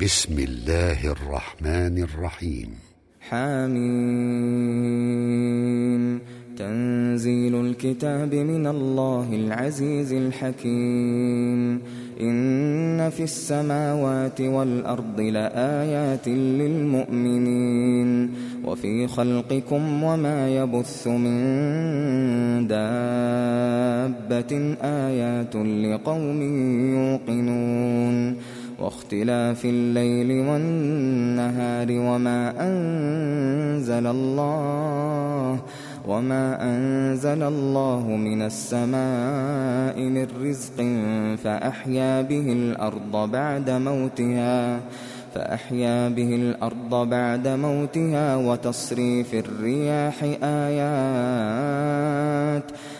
بسم الله الرحمن الرحيم. حامين تنزيل الكتاب من الله العزيز الحكيم. إن في السماوات والأرض لآيات للمؤمنين. وفي خلقكم وما يبث من دابة. آيات لقوم يوقنون. واختلاف الليل والنهار وما أنزل الله وما أنزل الله من السماء من رزق فأحيا به الأرض بعد موتها فأحيا به الأرض بعد موتها وتصريف الرياح آيات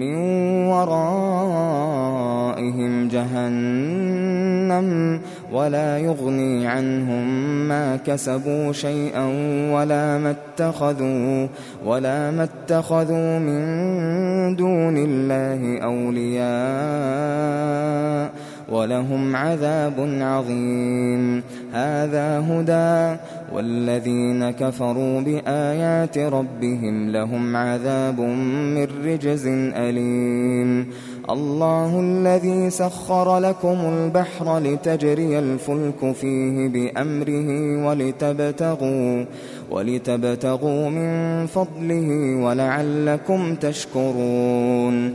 من ورائهم جهنم ولا يغني عنهم ما كسبوا شيئا ولا ما اتخذوا ولا ما اتخذوا من دون الله أولياء ولهم عذاب عظيم. هذا هدى والذين كفروا بآيات ربهم لهم عذاب من رجز أليم. الله الذي سخر لكم البحر لتجري الفلك فيه بأمره ولتبتغوا ولتبتغوا من فضله ولعلكم تشكرون.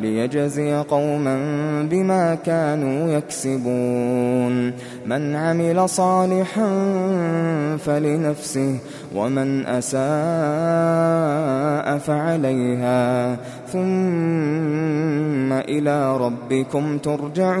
ليجزي قوما بما كانوا يكسبون. من عمل صالحا فلنفسه ومن أساء فعليها. ثم إلى ربكم ترجعون.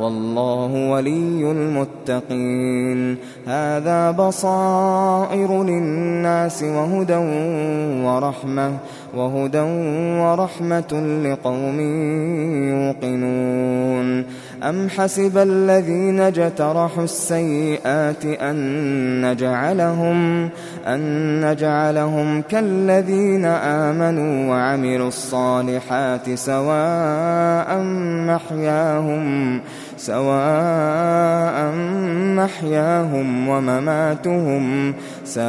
والله ولي المتقين. هذا بصائر للناس وهدى ورحمة. وهدى ورحمة لقوم يوقنون. أم حسب الذين اجترحوا السيئات أن نجعلهم أن نجعلهم كالذين آمنوا وعملوا الصالحات سواء محياهم سواء محياهم ومماتهم ساء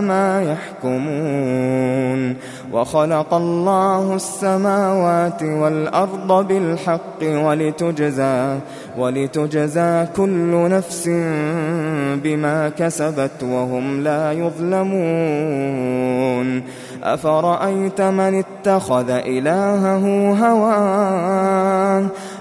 ما يحكمون. وخلق الله السماوات والأرض بالحق ولتجزى ولتجزى كل نفس بما كسبت وهم لا يظلمون. أفرأيت من اتخذ إلهه هواه؟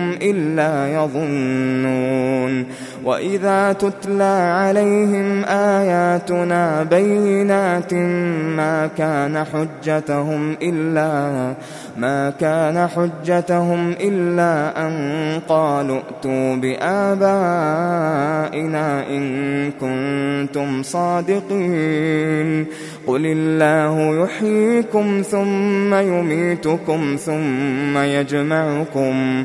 هم إلا يظنون وإذا تتلى عليهم آياتنا بينات ما كان حجتهم إلا ما كان حجتهم إلا أن قالوا ائتوا بآبائنا إن كنتم صادقين قل الله يحييكم ثم يميتكم ثم يجمعكم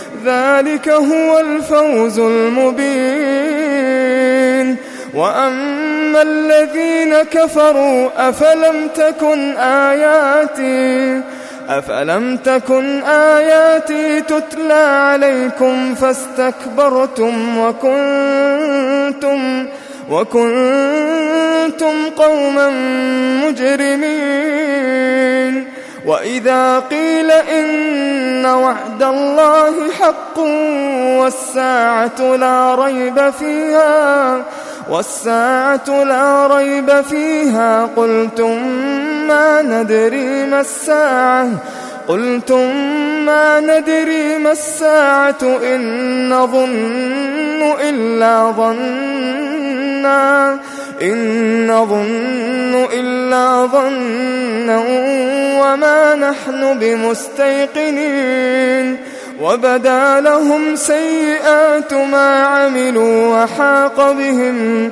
ذلك هو الفوز المبين. وأما الذين كفروا أفلم تكن آياتي أفلم تكن آياتي تتلى عليكم فاستكبرتم وكنتم وكنتم قوما مجرمين. وإذا قيل إن وعد الله حق والساعة لا ريب فيها والساعة لا ريب فيها قلتم ما ندري ما الساعة قلتم ما ندري ما الساعة إن نظن إلا ظنا. إن نظن إلا ظنا وما نحن بمستيقنين وبدا لهم سيئات ما عملوا وحاق بهم